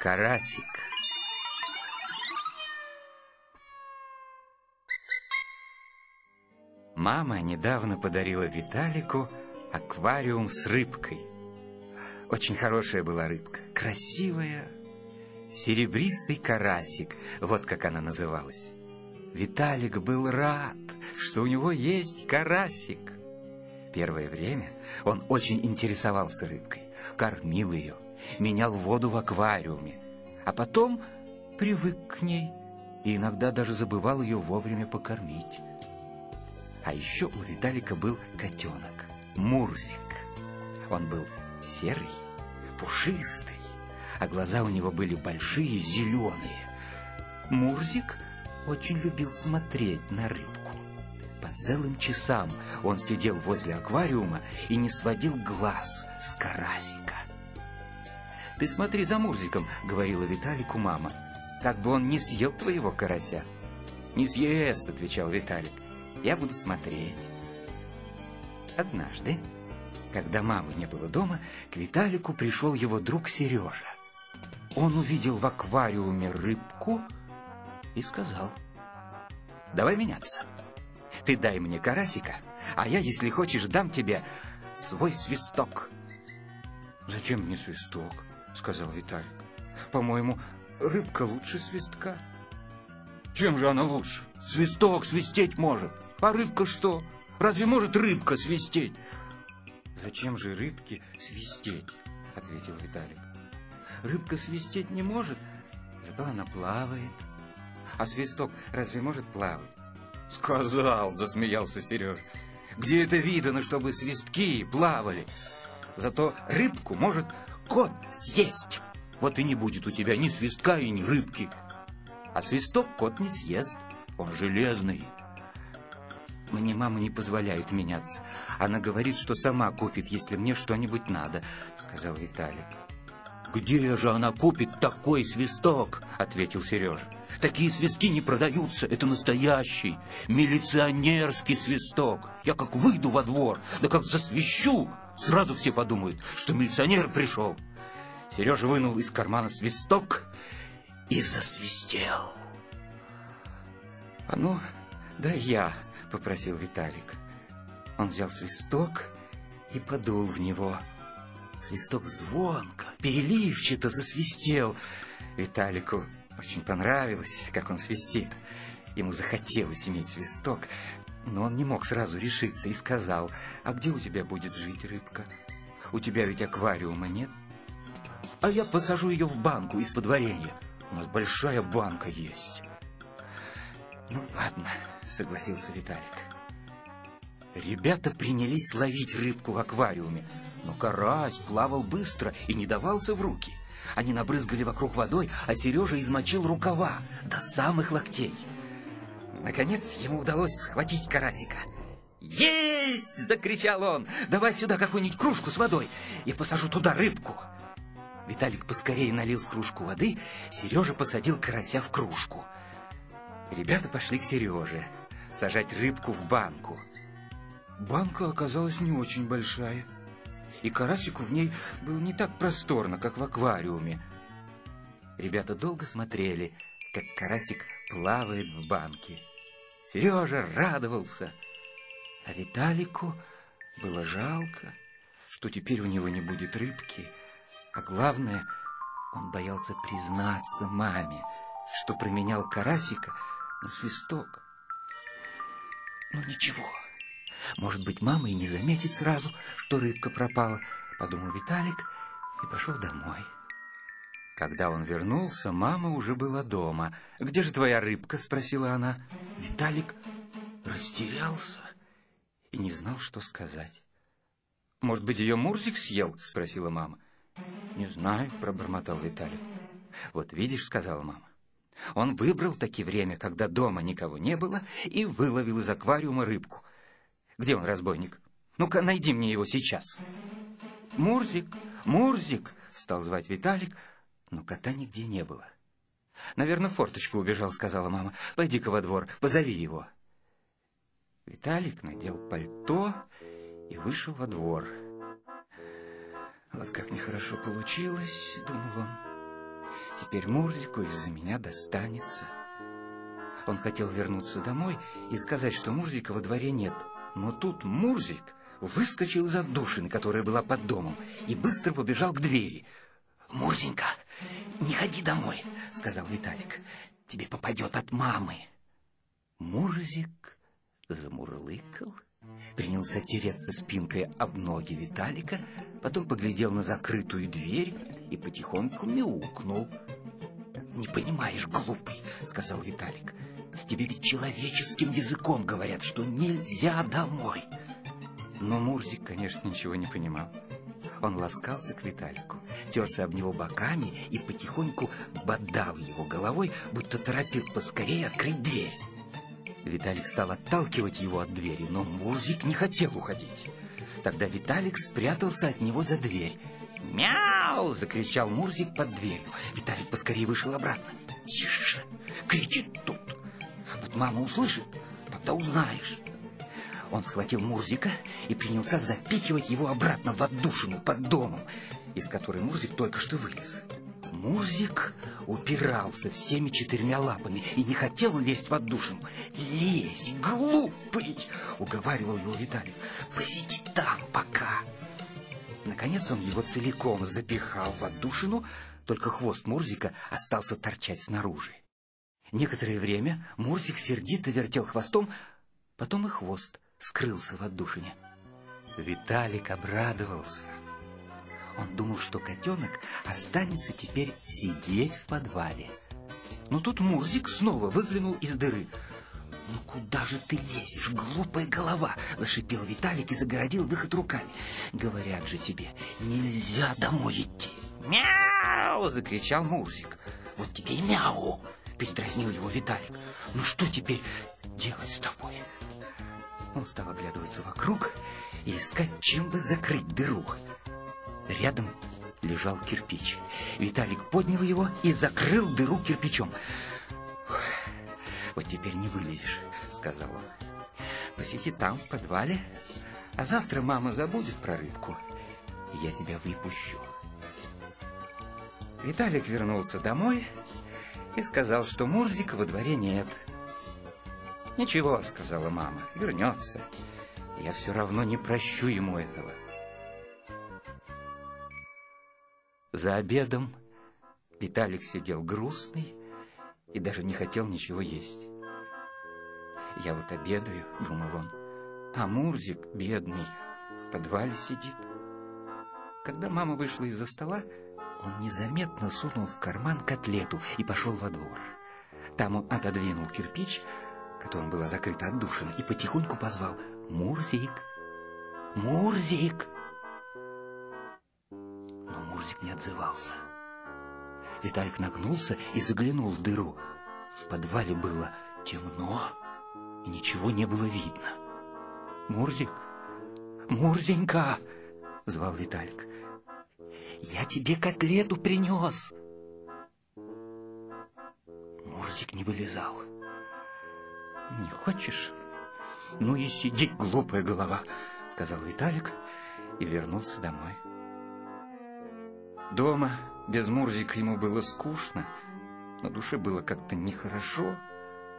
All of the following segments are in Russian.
Карасик. Мама недавно подарила Виталику аквариум с рыбкой. Очень хорошая была рыбка, красивая, серебристый карасик, вот как она называлась. Виталик был рад, что у него есть карасик. Первое время он очень интересовался рыбкой, кормил ее, менял воду в аквариуме, а потом привык к ней и иногда даже забывал ее вовремя покормить. А еще у Виталика был котенок, Мурзик. Он был серый, пушистый, а глаза у него были большие, зеленые. Мурзик очень любил смотреть на рыбку. По целым часам он сидел возле аквариума и не сводил глаз с карасика. «Ты смотри за Мурзиком», — говорила Виталику мама, «как бы он не съел твоего карася». «Не съест», — отвечал Виталик, «я буду смотреть». Однажды, когда мамы не было дома, к Виталику пришел его друг Сережа. Он увидел в аквариуме рыбку и сказал, «Давай меняться. Ты дай мне карасика, а я, если хочешь, дам тебе свой свисток». «Зачем мне свисток?» — сказал Виталик. «По-моему, рыбка лучше свистка». «Чем же она лучше? Свисток свистеть может, а рыбка что? Разве может рыбка свистеть?» «Зачем же рыбке свистеть?» — ответил Виталик. «Рыбка свистеть не может, зато она плавает. А свисток разве может плавать?» «Сказал!» — засмеялся Сережа. «Где это видано, чтобы свистки плавали? Зато рыбку может кот съесть. Вот и не будет у тебя ни свистка и ни рыбки. А свисток кот не съест, он железный». Мне мама не позволяет меняться. Она говорит, что сама купит, если мне что-нибудь надо, сказал Виталик. Где же она купит такой свисток? ответил Сережа. Такие свистки не продаются, это настоящий милиционерский свисток. Я как выйду во двор, да как засвищу, сразу все подумают, что милиционер пришел. Сережа вынул из кармана свисток и засвистел. А ну, да я — попросил Виталик. Он взял свисток и подул в него. Свисток звонко, переливчато засвистел. Виталику очень понравилось, как он свистит. Ему захотелось иметь свисток, но он не мог сразу решиться и сказал, «А где у тебя будет жить рыбка? У тебя ведь аквариума нет?» «А я посажу ее в банку из-под. У нас большая банка есть». «Ну, ладно», — согласился Виталик. Ребята принялись ловить рыбку в аквариуме, но карась плавал быстро и не давался в руки. Они набрызгали вокруг водой, а Сережа измочил рукава до самых локтей. Наконец ему удалось схватить карасика. «Есть!» — закричал он. «Давай сюда какую-нибудь кружку с водой и посажу туда рыбку». Виталик поскорее налил в кружку воды, Сережа посадил карася в кружку — Ребята пошли к Сереже сажать рыбку в банку. Банка оказалась не очень большая, и карасику в ней было не так просторно, как в аквариуме. Ребята долго смотрели, как карасик плавает в банке. Сережа радовался, а Виталику было жалко, что теперь у него не будет рыбки, а главное, он боялся признаться маме, что променял карасика на свисток. Ну ничего, может быть, мама и не заметит сразу, что рыбка пропала, подумал Виталик и пошел домой. Когда он вернулся, мама уже была дома. «Где же твоя рыбка?» – спросила она. Виталик растерялся и не знал, что сказать. «Может быть, ее Мурзик съел?» – спросила мама. «Не знаю», – пробормотал Виталик. «Вот видишь», – сказала мама, он выбрал таки время, когда дома никого не было, и выловил из аквариума рыбку. Где он, разбойник? Ну-ка, найди мне его сейчас. Мурзик, Мурзик, стал звать Виталик, но кота нигде не было. Наверное, в форточку убежал, сказала мама. Пойди-ка во двор, позови его. Виталик надел пальто и вышел во двор. Вот как нехорошо получилось, думал он. Теперь Мурзику из-за меня достанется. Он хотел вернуться домой и сказать, что Мурзика во дворе нет. Но тут Мурзик выскочил из отдушины, которая была под домом, и быстро побежал к двери. «Мурзенька, не ходи домой», — сказал Виталик. «Тебе попадет от мамы». Мурзик замурлыкал, принялся тереться спинкой об ноги Виталика, потом поглядел на закрытую дверь и потихоньку мяукнул. «Не понимаешь, глупый», — сказал Виталик. «Тебе ведь человеческим языком говорят, что нельзя домой». Но Мурзик, конечно, ничего не понимал. Он ласкался к Виталику, терся об него боками и потихоньку бодал его головой, будто торопил поскорее открыть дверь. Виталик стал отталкивать его от двери, но Мурзик не хотел уходить. Тогда Виталик спрятался от него за дверь. «Мяу!» — закричал Мурзик под дверью. Виталик поскорее вышел обратно. «Тише! Кричит тут! Вот мама услышит, тогда узнаешь!» Он схватил Мурзика и принялся запихивать его обратно в отдушину под домом, из которой Мурзик только что вылез. Мурзик упирался всеми четырьмя лапами и не хотел лезть в отдушину. «Лезь, глупый!» — уговаривал его Виталий. «Посиди там пока!» Наконец он его целиком запихал в отдушину, только хвост Мурзика остался торчать снаружи. Некоторое время Мурзик сердито вертел хвостом, потом и хвост скрылся в отдушине. Виталик обрадовался. Он думал, что котенок останется теперь сидеть в подвале. Но тут Мурзик снова выглянул из дыры. «Ну куда же ты лезешь, глупая голова?» — зашипел Виталик и загородил выход руками. «Говорят же тебе, нельзя домой идти!» «Мяу!» — закричал Мурзик. «Вот тебе и мяу!» — передразнил его Виталик. «Ну что теперь делать с тобой?» Он стал оглядываться вокруг и искать, чем бы закрыть дыру. Рядом лежал кирпич. Виталик поднял его и закрыл дыру кирпичом. «Вот теперь не вылезешь», — сказал он. «Посиди там, в подвале, а завтра мама забудет про рыбку, и я тебя выпущу». Виталик вернулся домой и сказал, что Мурзика во дворе нет. «Ничего», — сказала мама, — «вернется. Я все равно не прощу ему этого». За обедом Виталик сидел грустный и даже не хотел ничего есть. «Я вот обедаю», — думал он, — «а Мурзик, бедный, в подвале сидит». Когда мама вышла из-за стола, он незаметно сунул в карман котлету и пошел во двор. Там он отодвинул кирпич, которым была закрыта отдушина, и потихоньку позвал «Мурзик! Мурзик!» Но Мурзик не отзывался. Виталик нагнулся и заглянул в дыру. В подвале было темно, и ничего не было видно. «Мурзик! Мурзенька!» — звал Виталик. «Я тебе котлету принес!» Мурзик не вылезал. «Не хочешь? Ну и сиди, глупая голова», — сказал Виталик и вернулся домой. Дома без Мурзика ему было скучно, на душе было как-то нехорошо,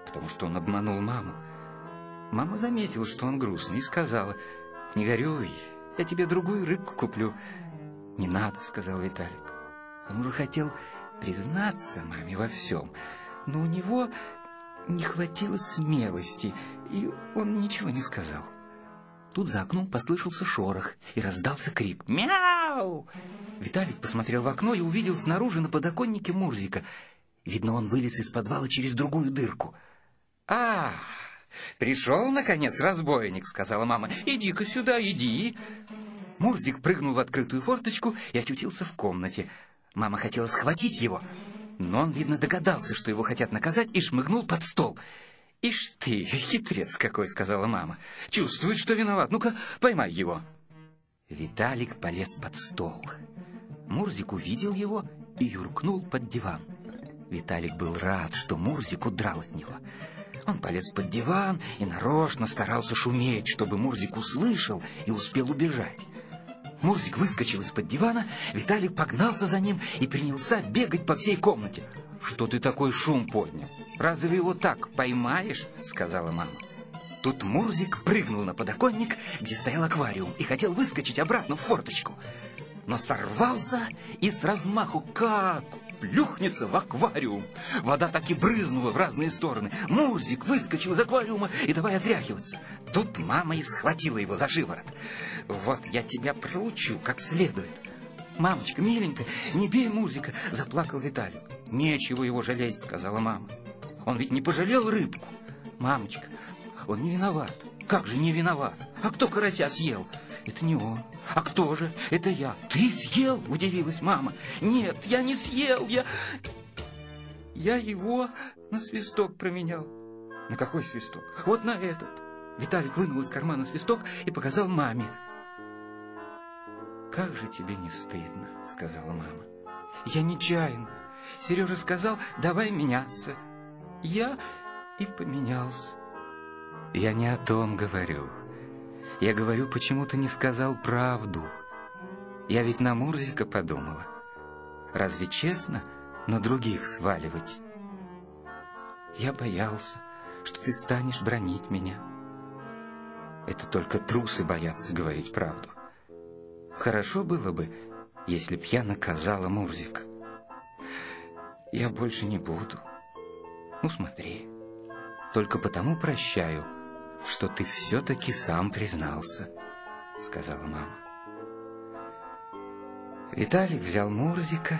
потому что он обманул маму. Мама заметила, что он грустный, и сказала, «Не горюй, я тебе другую рыбку куплю». «Не надо», — сказал Виталик. Он уже хотел признаться маме во всем, но у него не хватило смелости, и он ничего не сказал. Тут за окном послышался шорох, и раздался крик «Мяу!». Виталик посмотрел в окно и увидел снаружи на подоконнике Мурзика. Видно, он вылез из подвала через другую дырку. «А, пришел, наконец, разбойник», — сказала мама. «Иди-ка сюда, иди». Мурзик прыгнул в открытую форточку и очутился в комнате. Мама хотела схватить его, но он, видно, догадался, что его хотят наказать, и шмыгнул под стол. «Ишь ты, хитрец какой!» — сказала мама. «Чувствует, что виноват. Ну-ка, поймай его!» Виталик полез под стол. Мурзик увидел его и юркнул под диван. Виталик был рад, что Мурзик удрал от него. Он полез под диван и нарочно старался шуметь, чтобы Мурзик услышал и успел убежать. Мурзик выскочил из-под дивана, Виталик погнался за ним и принялся бегать по всей комнате. «Что ты такой шум поднял? Разве его так поймаешь?» — сказала мама. Тут Мурзик прыгнул на подоконник, где стоял аквариум, и хотел выскочить обратно в форточку. Но сорвался и с размаху как плюхнется в аквариум. Вода так и брызнула в разные стороны. Мурзик выскочил из аквариума и давай отряхиваться. Тут мама и схватила его за шиворот. Вот я тебя проучу как следует. Мамочка, миленькая, не бей Мурзика, заплакал Виталик. Нечего его жалеть, сказала мама. Он ведь не пожалел рыбку. Мамочка, он не виноват. Как же не виноват? А кто карася съел? Это не он. А кто же? Это я. Ты съел? Удивилась мама. Нет, я не съел. Я... Я его на свисток променял. На какой свисток? Вот на этот. Виталик вынул из кармана свисток и показал маме. «Как же тебе не стыдно?» — сказала мама. «Я нечаянно. Сережа сказал, давай меняться. Я и поменялся». «Я не о том говорю. Я говорю, почему ты не сказал правду. Я ведь на Мурзика подумала. Разве честно на других сваливать? Я боялся, что ты станешь бронить меня. Это только трусы боятся говорить правду. Хорошо было бы, если б я наказала Мурзика. Я больше не буду. Ну, смотри, только потому прощаю, что ты все-таки сам признался, сказала мама. Виталик взял Мурзика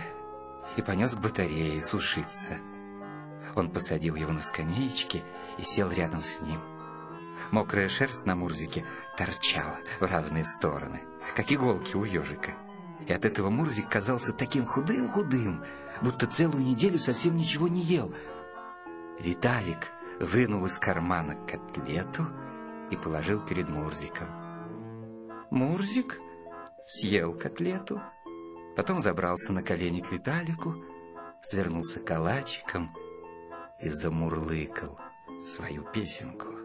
и понес к батарее сушиться. Он посадил его на скамеечке и сел рядом с ним. Мокрая шерсть на Мурзике торчала в разные стороны, как иголки у ежика. И от этого Мурзик казался таким худым-худым, будто целую неделю совсем ничего не ел. Виталик вынул из кармана котлету и положил перед Мурзиком. Мурзик съел котлету, потом забрался на колени к Виталику, свернулся калачиком и замурлыкал свою песенку.